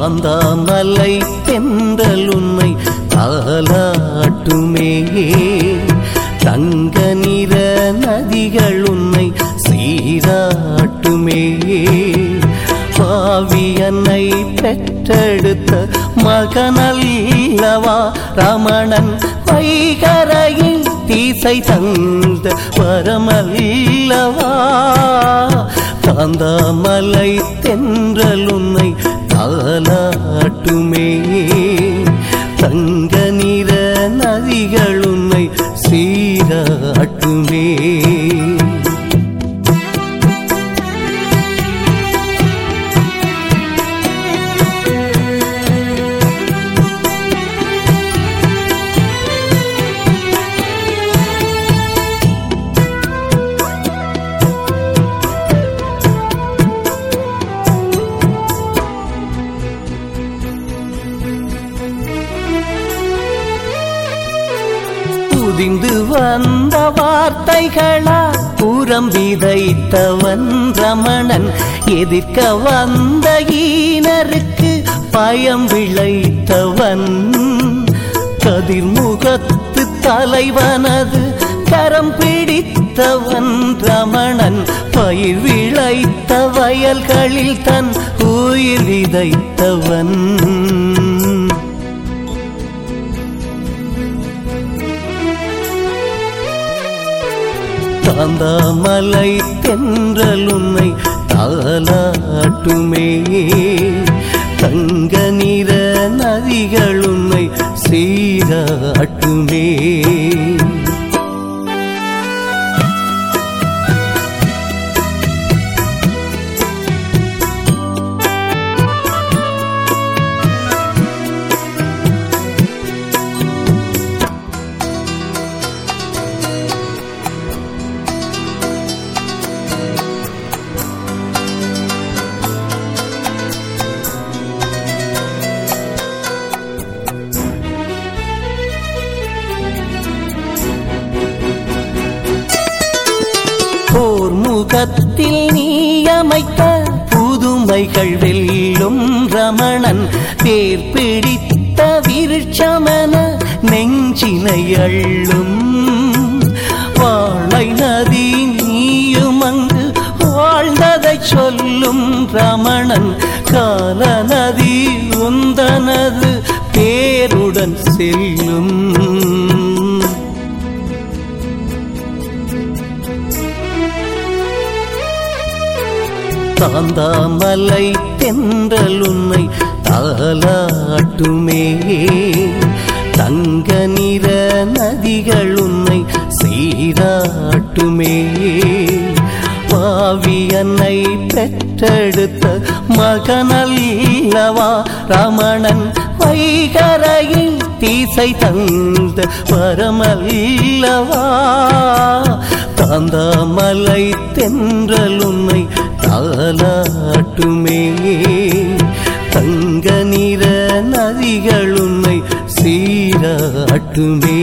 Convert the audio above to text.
தாந்தாமலை தென்றல் உன்னை தாலாட்டுமே தங்க நிற நதிகள் உன்னை சீராட்டுமே. பாவியன்னை பெற்றெடுத்த மகனல்லவா. ரமணன் வைகரையில் தீசை தந்த வரமல்லவா தாந்தாமலை தென்றல் உன்னை தாலாட்டுமே தங்க பொதிந்து வந்த வார்த்தைகளா புறம் விதைத்தவன் ரமணன். எதிர்க்க வந்த ஈனருக்கு பயம் விளைத்தவன். கதிர்முகத்து தலைவனது கரம் பிடித்தவன் ரமணன். பயிர் விளைத்த வயல்களில் தன் உயிர் விதைத்தவன். தாந்தாமலை தென்றலுன்னை தாலாட்டுமே. தங்க நிற நதிகளுன்னை சீராட்டுமே. போர் நீ அமைத்த புதுமைகள் வெல்லும் ரமணன் பேர் பிடித்த விருட்சமன நெஞ்சினை அள்ளும். வாழை நதி நீயும் அங்கு வாழ்ந்ததை சொல்லும் ரமணன் கால நதி உந்தனது பேருடன் செல்லும். தாந்தாமலை தென்றல் உன்னை தாலாட்டுமே தங்க நிற நதிகள் உன்னை சீராட்டுமே. பாவியன்னை பெற்றெடுத்த மகனல்லவா. ரமணன் வைகரையில் தீசை தந்த வரமல்லவா தாந்தாமலை தென்றல் உன்னை தாலாட்டுமே தங்க நிற நதிகளுமை சீராட்டுமே.